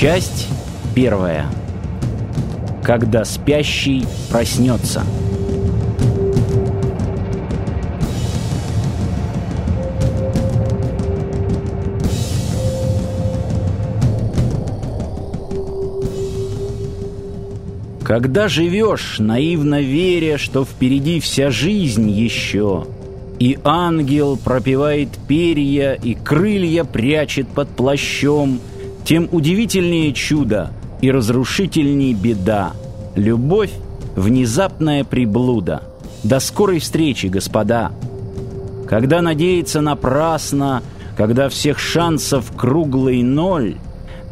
Часть первая. Когда спящий проснется. Когда живешь, наивно веря, что впереди вся жизнь еще, и ангел пропивает перья и крылья прячет под плащом, тем удивительнее чудо и разрушительней беда. Любовь — внезапная приблуда. До скорой встречи, господа! Когда надеяться напрасно, когда всех шансов круглый ноль,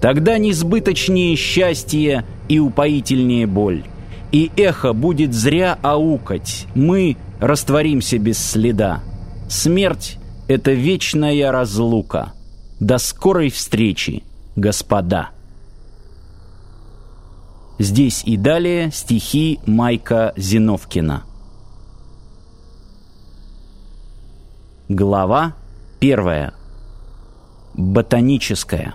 тогда несбыточнее счастье — и упоительнее боль. И эхо будет зря аукать, мы растворимся без следа. Смерть — это вечная разлука. До скорой встречи, господа. Здесь и далее стихи Майка Зиновкина. Глава первая. Ботаническая.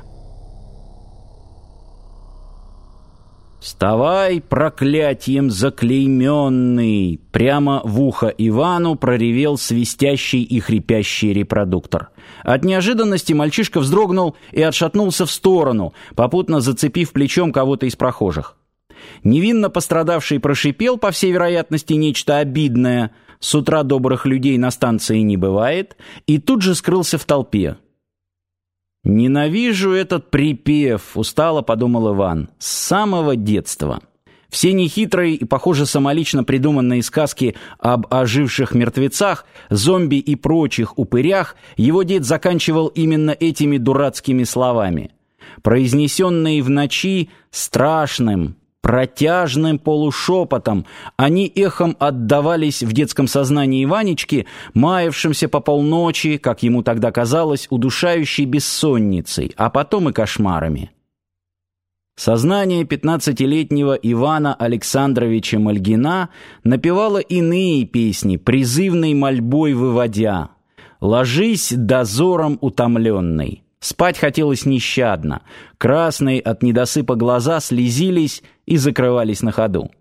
«Вставай, проклятием заклейменный!» Прямо в ухо Ивану проревел свистящий и хрипящий репродуктор. От неожиданности мальчишка вздрогнул и отшатнулся в сторону, попутно зацепив плечом кого-то из прохожих. Невинно пострадавший прошипел, по всей вероятности, нечто обидное. С утра добрых людей на станции не бывает, и тут же скрылся в толпе. «Ненавижу этот припев», — устало подумал Иван, — «с самого детства». Все нехитрые и, похоже, самолично придуманные сказки об оживших мертвецах, зомби и прочих упырях его дед заканчивал именно этими дурацкими словами. Произнесенные в ночи страшным, Протяжным полушепотом они эхом отдавались в детском сознании Иванечки, маявшимся по полночи, как ему тогда казалось, удушающей бессонницей, а потом и кошмарами. Сознание пятнадцатилетнего Ивана Александровича Мальгина напевало иные песни, призывной мольбой выводя «Ложись дозором утомленный». Спать хотелось нещадно. Красные от недосыпа глаза слезились и закрывались на ходу.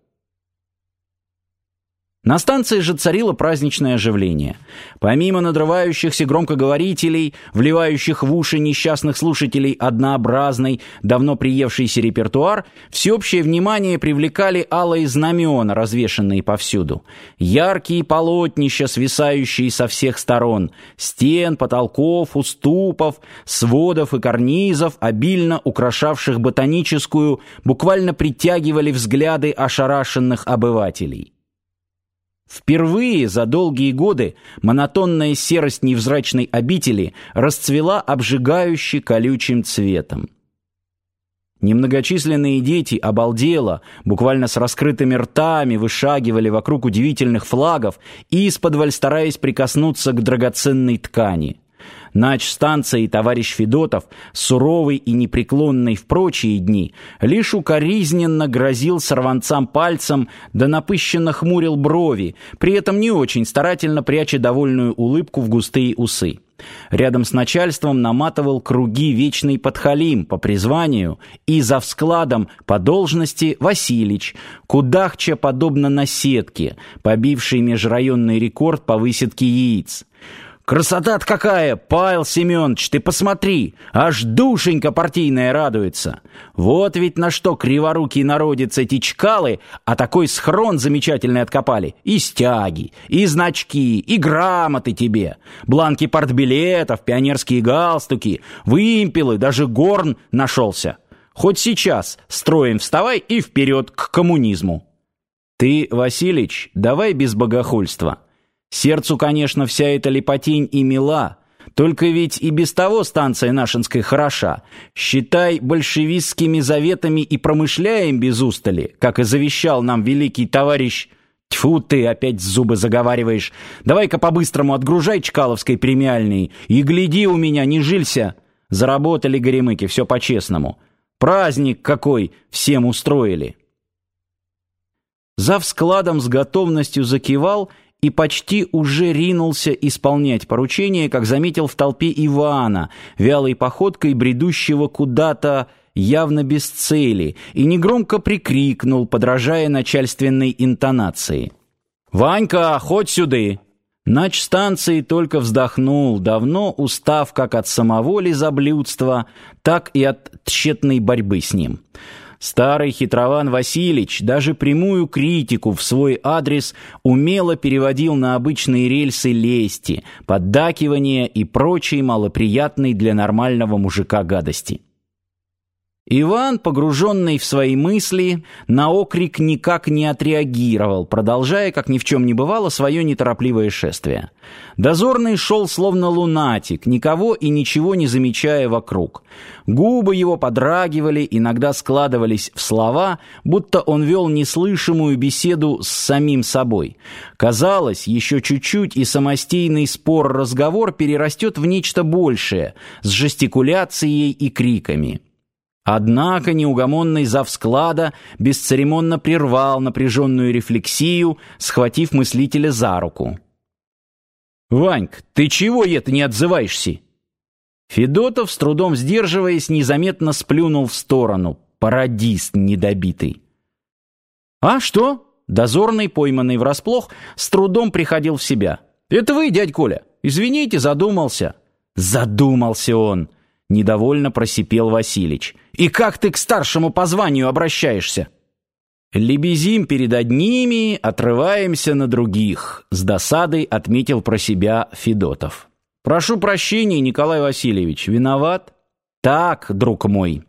На станции же царило праздничное оживление. Помимо надрывающихся громкоговорителей, вливающих в уши несчастных слушателей однообразный, давно приевшийся репертуар, всеобщее внимание привлекали алые знамена, развешанные повсюду. Яркие полотнища, свисающие со всех сторон, стен, потолков, уступов, сводов и карнизов, обильно украшавших ботаническую, буквально притягивали взгляды ошарашенных обывателей. Впервые за долгие годы монотонная серость невзрачной обители расцвела обжигающе колючим цветом. Немногочисленные дети обалдело, буквально с раскрытыми ртами вышагивали вокруг удивительных флагов и из-под стараясь прикоснуться к драгоценной ткани. Нач станции товарищ Федотов, суровый и непреклонный в прочие дни, лишь укоризненно грозил сорванцам пальцем, да напыщенно хмурил брови, при этом не очень старательно пряча довольную улыбку в густые усы. Рядом с начальством наматывал круги вечный подхалим по призванию и за вскладом по должности Василич, кудахча подобно наседке, побивший межрайонный рекорд по высадке яиц. Красота-то какая, Павел Семенович, ты посмотри, аж душенька партийная радуется. Вот ведь на что криворукий народец эти чкалы, а такой схрон замечательный откопали. И стяги, и значки, и грамоты тебе, бланки партбилетов, пионерские галстуки, вымпелы, даже горн нашелся. Хоть сейчас строим вставай и вперед к коммунизму. Ты, Василич, давай без богохульства. Сердцу, конечно, вся эта лепотень и мила, только ведь и без того станция Нашинская хороша. Считай, большевистскими заветами и промышляем без устали, как и завещал нам великий товарищ... Тьфу ты, опять зубы заговариваешь. Давай-ка по-быстрому отгружай Чкаловской премиальной и гляди у меня, не жилься. Заработали горемыки, все по-честному. Праздник какой всем устроили. Зав складом с готовностью закивал и почти уже ринулся исполнять поручение, как заметил в толпе Ивана, вялой походкой бредущего куда-то явно без цели, и негромко прикрикнул, подражая начальственной интонации. «Ванька, хоть сюды!» Нач станции только вздохнул, давно устав как от самого лизоблюдства, так и от тщетной борьбы с ним. Старый хитрован Васильич даже прямую критику в свой адрес умело переводил на обычные рельсы лести, поддакивания и прочей малоприятной для нормального мужика гадости. Иван, погруженный в свои мысли, на окрик никак не отреагировал, продолжая, как ни в чем не бывало, свое неторопливое шествие. Дозорный шел словно лунатик, никого и ничего не замечая вокруг. Губы его подрагивали, иногда складывались в слова, будто он вел неслышимую беседу с самим собой. Казалось, еще чуть-чуть и самостийный спор-разговор перерастет в нечто большее, с жестикуляцией и криками. Однако неугомонный завсклада бесцеремонно прервал напряженную рефлексию, схватив мыслителя за руку. «Ваньк, ты чего это не отзываешься?» Федотов, с трудом сдерживаясь, незаметно сплюнул в сторону. Пародист недобитый. «А что?» Дозорный, пойманный врасплох, с трудом приходил в себя. «Это вы, дядь Коля? Извините, задумался». «Задумался он!» Недовольно просипел Василич. «И как ты к старшему по званию обращаешься?» «Лебезим перед одними, отрываемся на других», — с досадой отметил про себя Федотов. «Прошу прощения, Николай Васильевич, виноват?» «Так, друг мой».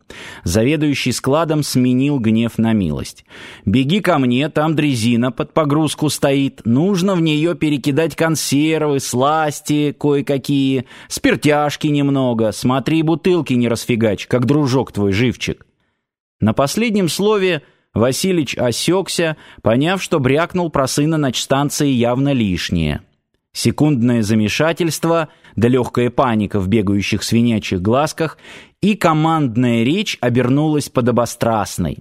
Заведующий складом сменил гнев на милость. «Беги ко мне, там дрезина под погрузку стоит. Нужно в нее перекидать консервы, сласти кое-какие, спиртяшки немного. Смотри, бутылки не расфигач, как дружок твой живчик». На последнем слове Василич осекся, поняв, что брякнул про сына начстанции явно лишнее. Секундное замешательство, да легкая паника в бегающих свинячьих глазках, и командная речь обернулась подобострастной.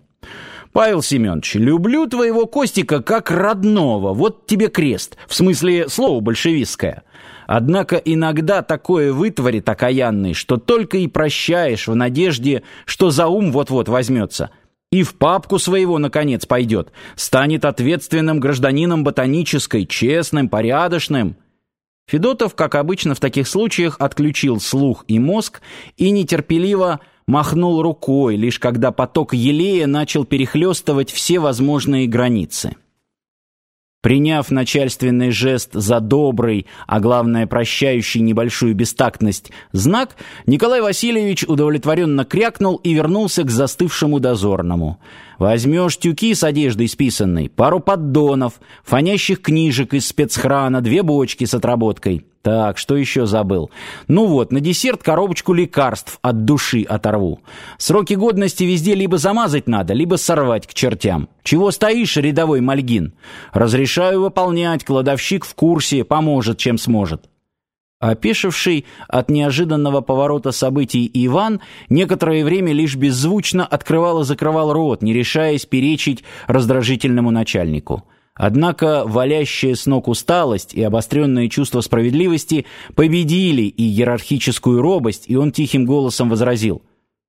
«Павел Семенович, люблю твоего Костика как родного, вот тебе крест, в смысле слово большевистское. Однако иногда такое вытворит окаянный, что только и прощаешь в надежде, что за ум вот-вот возьмется» и в папку своего, наконец, пойдет, станет ответственным гражданином ботанической, честным, порядочным. Федотов, как обычно в таких случаях, отключил слух и мозг и нетерпеливо махнул рукой, лишь когда поток елея начал перехлестывать все возможные границы. Приняв начальственный жест за добрый, а главное прощающий небольшую бестактность, знак, Николай Васильевич удовлетворенно крякнул и вернулся к застывшему дозорному. «Возьмешь тюки с одеждой списанной, пару поддонов, фонящих книжек из спецхрана, две бочки с отработкой. Так, что еще забыл? Ну вот, на десерт коробочку лекарств от души оторву. Сроки годности везде либо замазать надо, либо сорвать к чертям. Чего стоишь, рядовой Мальгин? Разрешаю выполнять, кладовщик в курсе, поможет, чем сможет. Опешивший от неожиданного поворота событий Иван некоторое время лишь беззвучно открывал и закрывал рот, не решаясь перечить раздражительному начальнику. Однако валящая с ног усталость и обостренное чувство справедливости победили и иерархическую робость, и он тихим голосом возразил.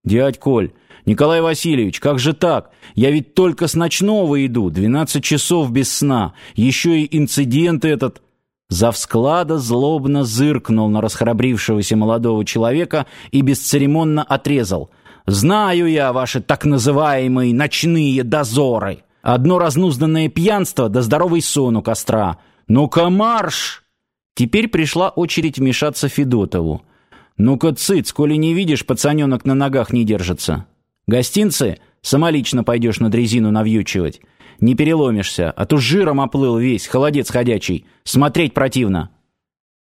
«Дядь Коль, Николай Васильевич, как же так? Я ведь только с ночного иду, двенадцать часов без сна, еще и инцидент этот...» Завсклада злобно зыркнул на расхрабрившегося молодого человека и бесцеремонно отрезал. «Знаю я ваши так называемые ночные дозоры!» Одно разнузданное пьянство да здоровый сон у костра. Ну-ка марш!» Теперь пришла очередь вмешаться Федотову. «Ну-ка, цыц, коли не видишь, пацаненок на ногах не держится. Гостинцы самолично пойдешь на дрезину навьючивать. Не переломишься, а то жиром оплыл весь, холодец ходячий. Смотреть противно».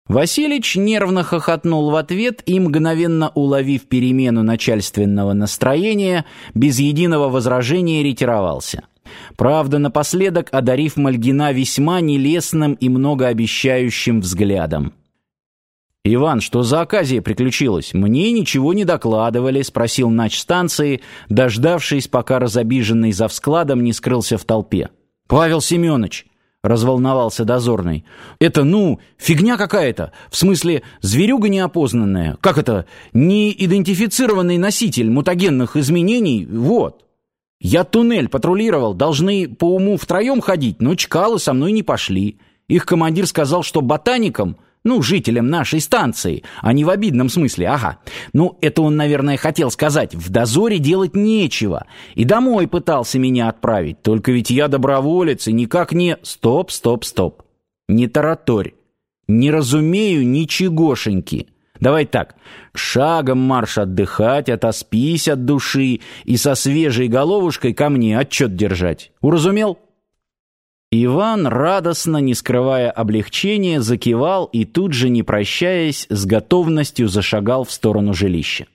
Василич нервно хохотнул в ответ и, мгновенно уловив перемену начальственного настроения, без единого возражения ретировался. Правда, напоследок одарив Мальгина весьма нелестным и многообещающим взглядом. «Иван, что за оказия приключилась? Мне ничего не докладывали», — спросил нач станции, дождавшись, пока разобиженный за вскладом не скрылся в толпе. «Павел Семенович, разволновался дозорный. Это, ну, фигня какая-то. В смысле, зверюга неопознанная. Как это? Неидентифицированный носитель мутагенных изменений. Вот. Я туннель патрулировал, должны по уму втроем ходить, но чкалы со мной не пошли. Их командир сказал, что ботаникам, ну, жителям нашей станции, а не в обидном смысле, ага. Ну, это он, наверное, хотел сказать, в дозоре делать нечего. И домой пытался меня отправить, только ведь я доброволец и никак не... Стоп, стоп, стоп. Не тараторь. Не разумею ничегошеньки. Давай так, шагом марш отдыхать, отоспись от души и со свежей головушкой ко мне отчет держать. Уразумел? Иван, радостно, не скрывая облегчения, закивал и тут же, не прощаясь, с готовностью зашагал в сторону жилища.